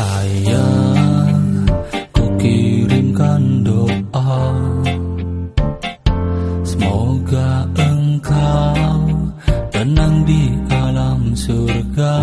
Ayah, ku kirimkan doa. Semoga engkau tenang di alam surga.